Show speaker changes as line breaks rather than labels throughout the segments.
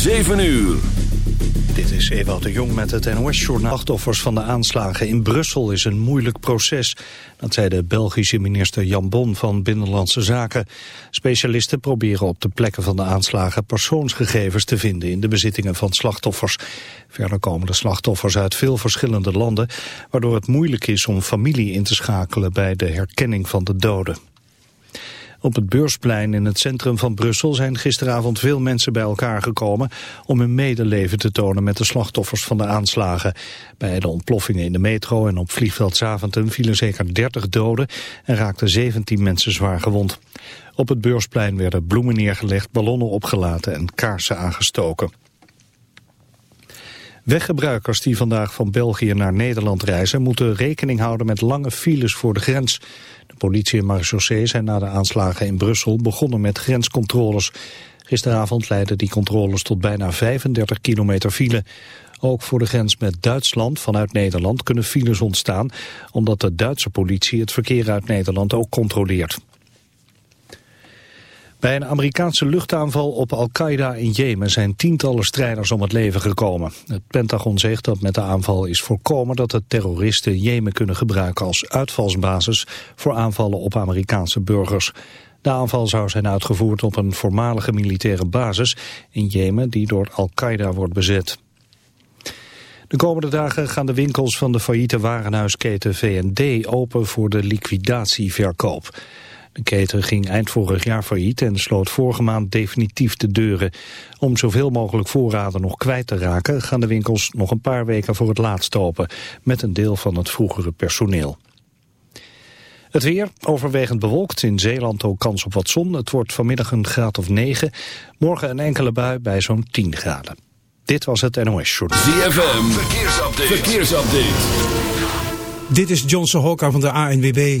7 uur.
Dit is Ewout de Jong met het NOS-journaal. Slachtoffers van de aanslagen in Brussel is een moeilijk proces. Dat zei de Belgische minister Jan Bon van Binnenlandse Zaken. Specialisten proberen op de plekken van de aanslagen persoonsgegevens te vinden in de bezittingen van slachtoffers. Verder komen de slachtoffers uit veel verschillende landen, waardoor het moeilijk is om familie in te schakelen bij de herkenning van de doden. Op het Beursplein in het centrum van Brussel zijn gisteravond veel mensen bij elkaar gekomen om hun medeleven te tonen met de slachtoffers van de aanslagen. Bij de ontploffingen in de metro en op vliegveld Zaventem vielen zeker 30 doden en raakten 17 mensen zwaar gewond. Op het Beursplein werden bloemen neergelegd, ballonnen opgelaten en kaarsen aangestoken. Weggebruikers die vandaag van België naar Nederland reizen... moeten rekening houden met lange files voor de grens. De politie en marechaussee zijn na de aanslagen in Brussel... begonnen met grenscontroles. Gisteravond leidden die controles tot bijna 35 kilometer file. Ook voor de grens met Duitsland vanuit Nederland kunnen files ontstaan... omdat de Duitse politie het verkeer uit Nederland ook controleert. Bij een Amerikaanse luchtaanval op Al-Qaeda in Jemen zijn tientallen strijders om het leven gekomen. Het Pentagon zegt dat met de aanval is voorkomen dat de terroristen Jemen kunnen gebruiken als uitvalsbasis voor aanvallen op Amerikaanse burgers. De aanval zou zijn uitgevoerd op een voormalige militaire basis in Jemen die door Al-Qaeda wordt bezet. De komende dagen gaan de winkels van de failliete warenhuisketen V&D open voor de liquidatieverkoop. De keten ging eind vorig jaar failliet en sloot vorige maand definitief de deuren. Om zoveel mogelijk voorraden nog kwijt te raken... gaan de winkels nog een paar weken voor het laatst open... met een deel van het vroegere personeel. Het weer, overwegend bewolkt. In Zeeland ook kans op wat zon. Het wordt vanmiddag een graad of 9. Morgen een enkele bui bij zo'n 10 graden. Dit was het NOS Short.
ZFM, verkeersupdate. verkeersupdate.
Dit is Johnson Hokka van de ANWB.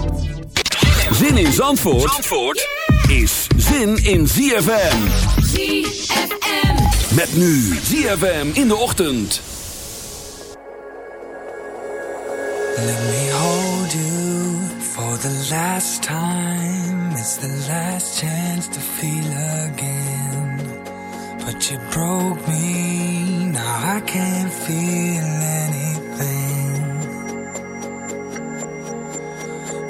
Zin in Zandvoort, Zandvoort is zin in ZFM.
ZFM.
Met nu ZFM in de ochtend.
Let me hold you for the last time. It's the last chance to feel again. But you broke me, now I can't feel anything.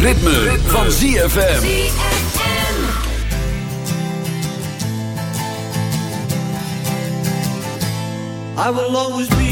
ritme, ritme. van ZFM.
I will always be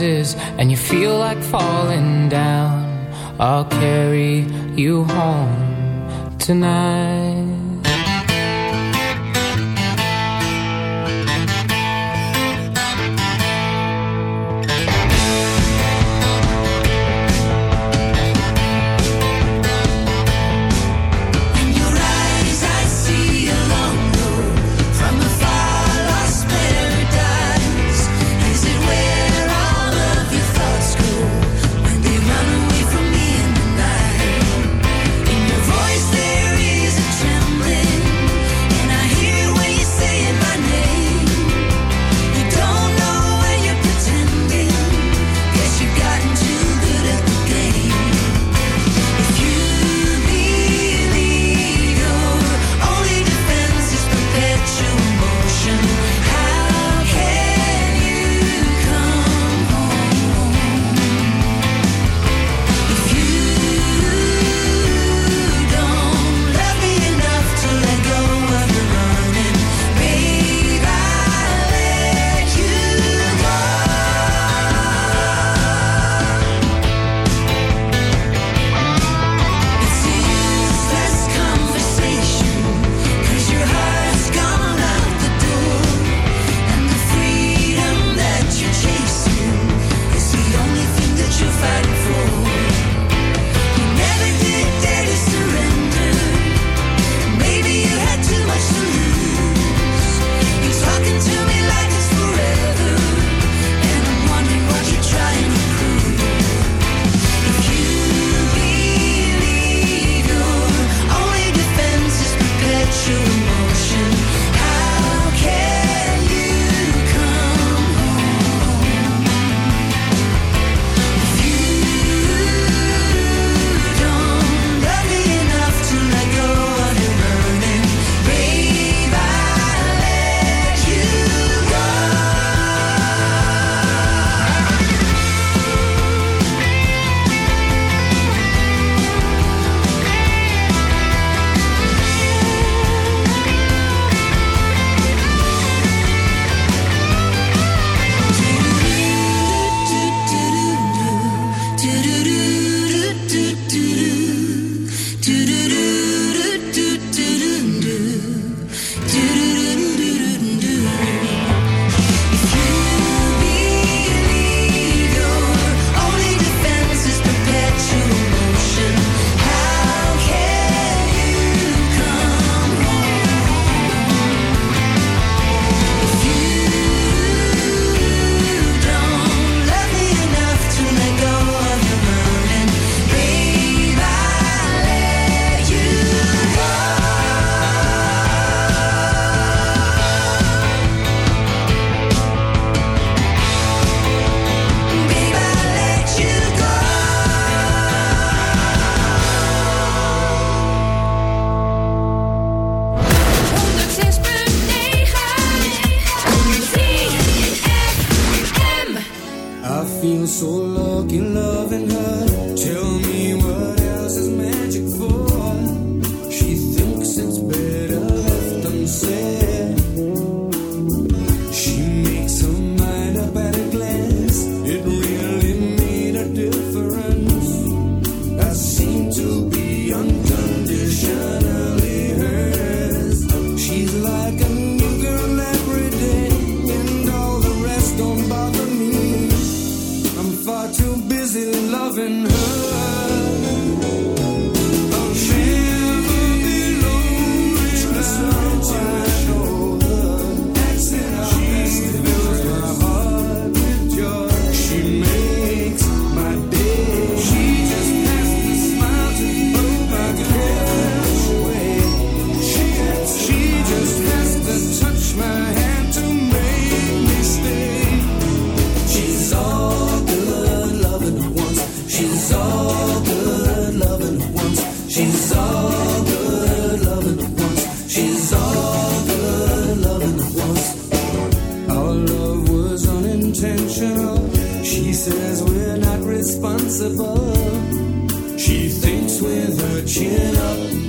and you
feel
sensible. She thinks with her chin up.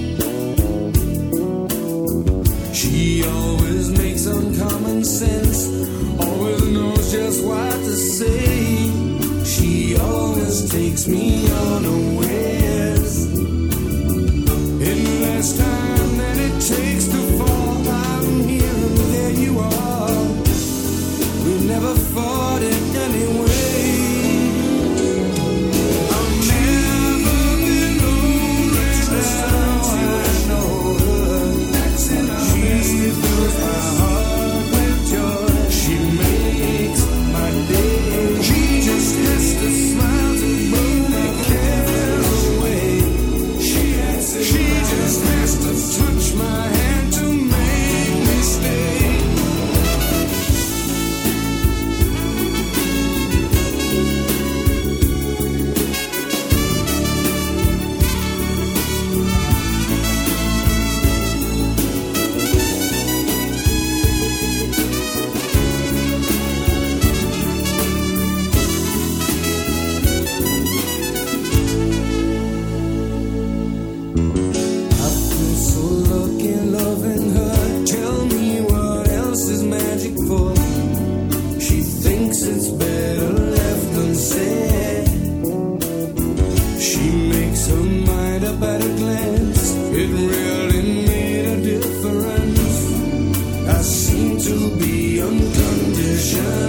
should.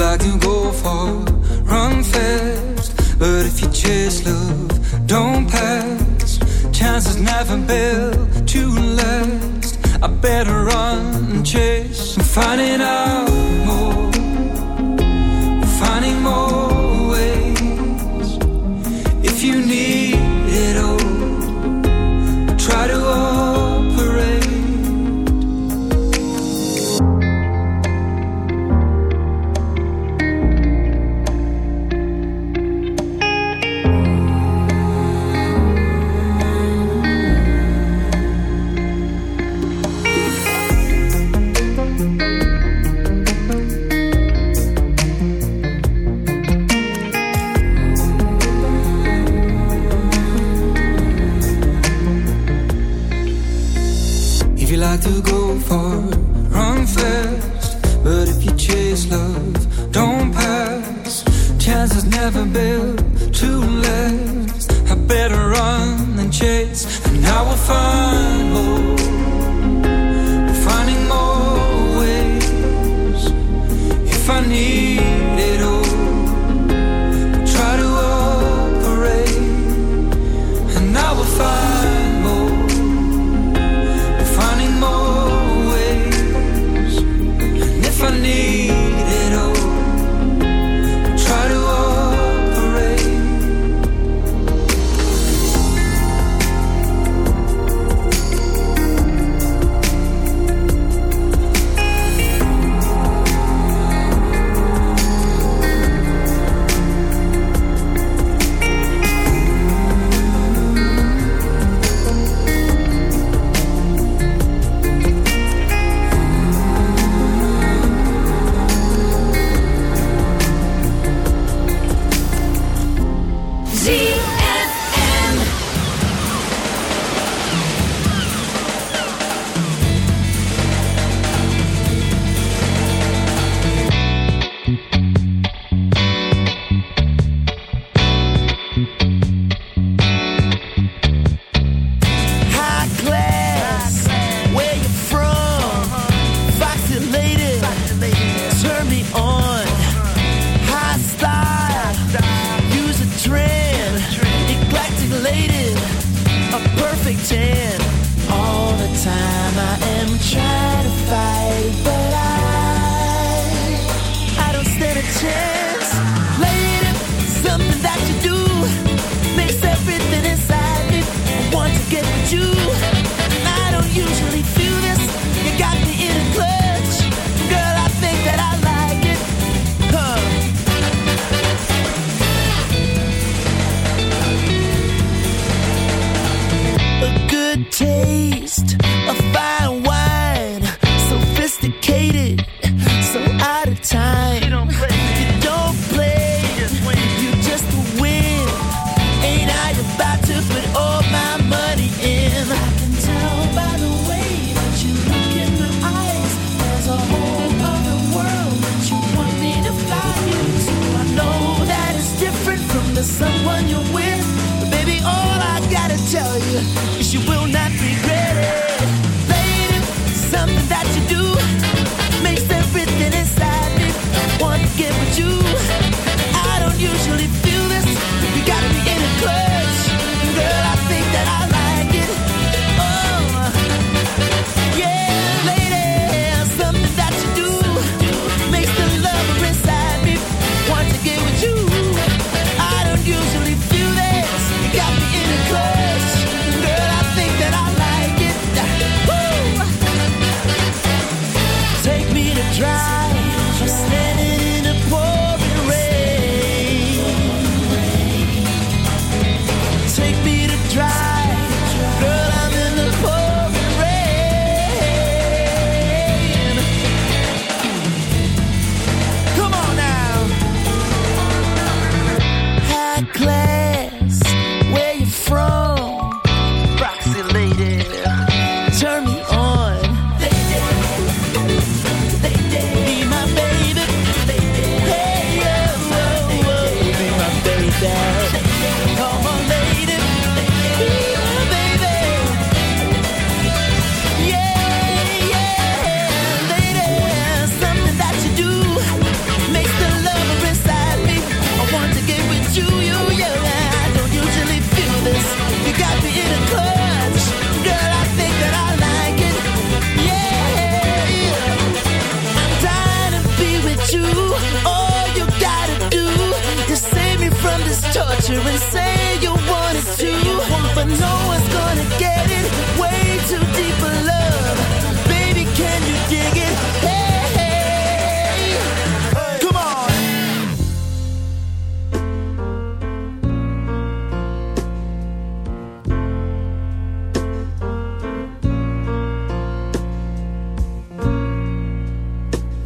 I can go far, run fast. But if you chase love, don't pass. Chances never built to last. I better run and chase and find it
out more.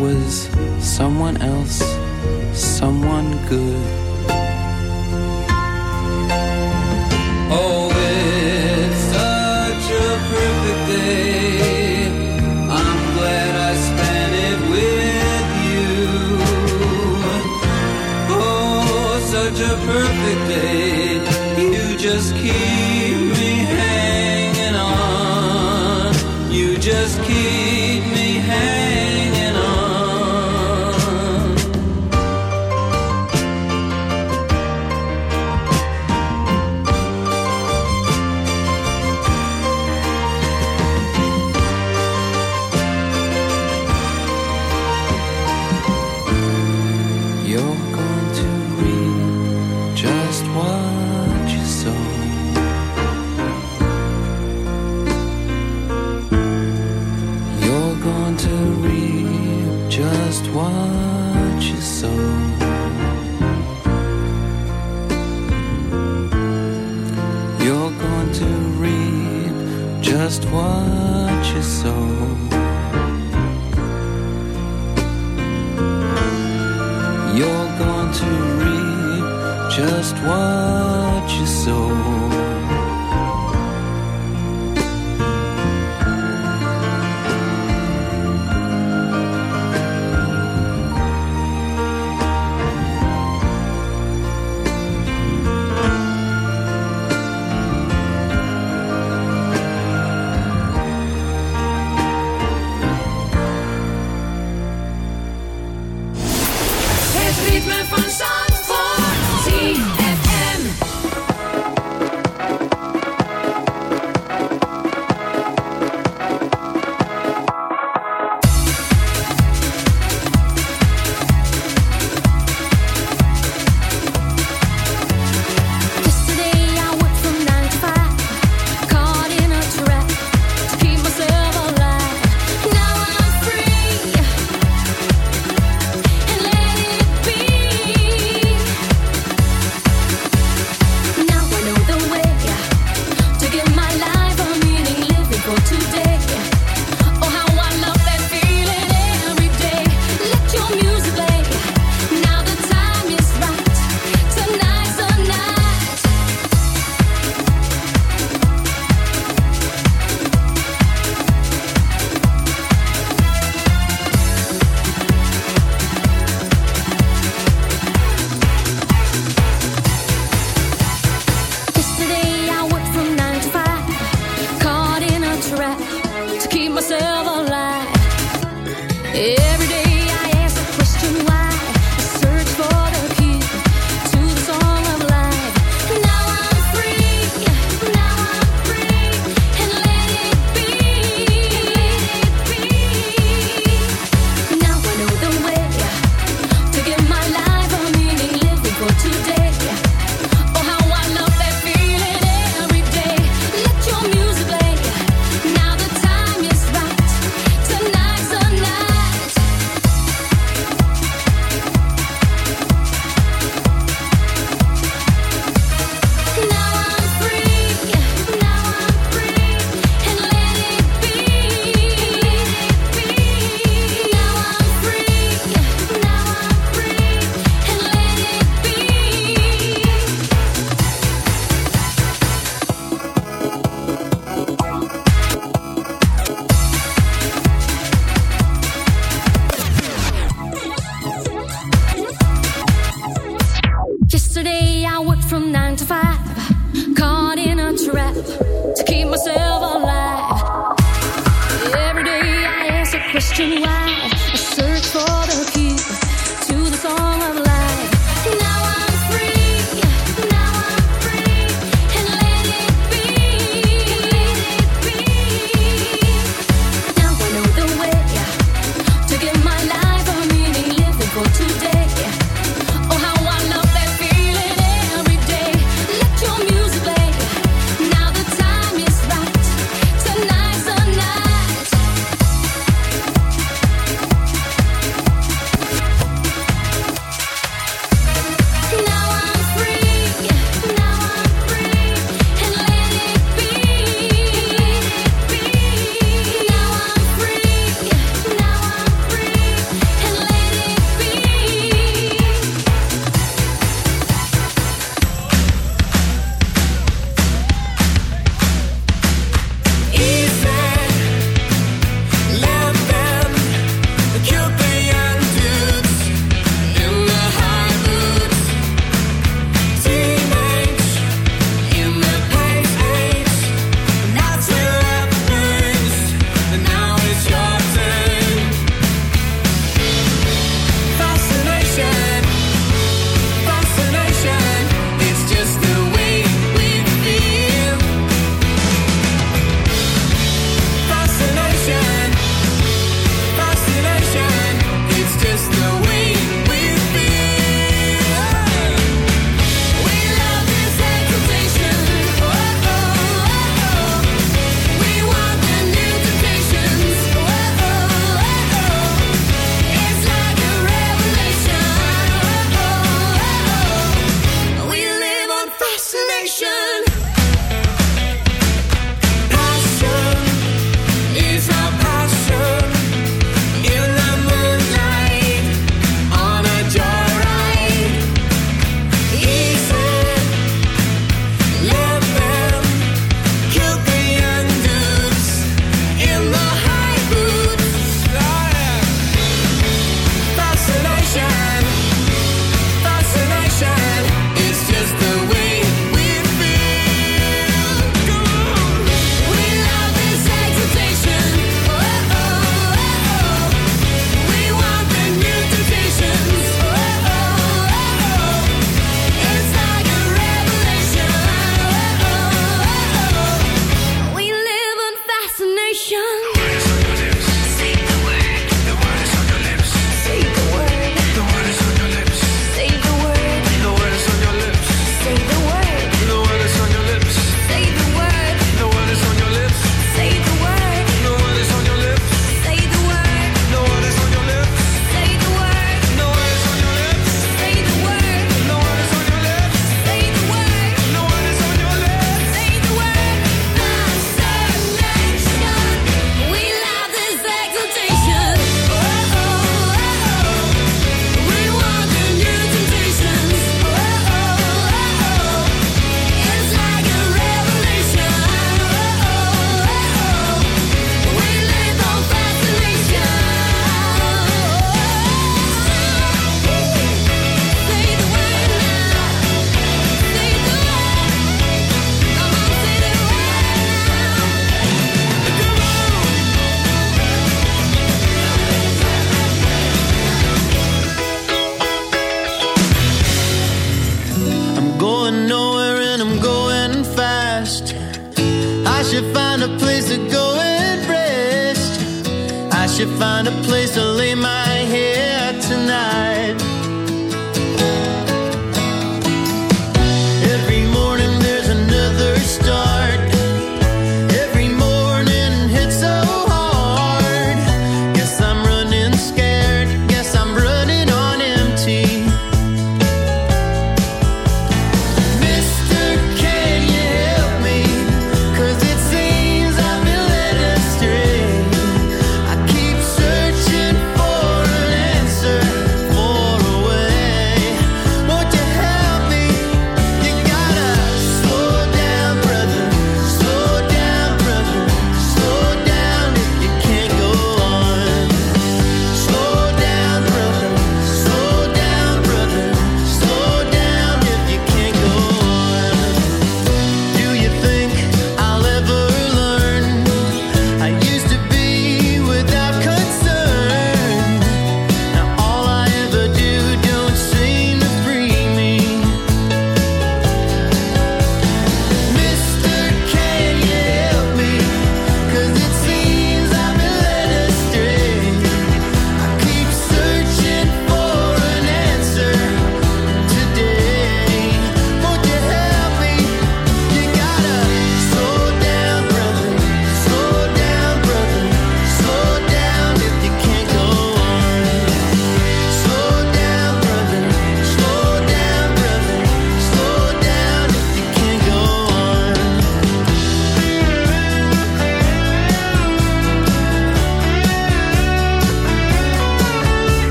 was someone else, someone good.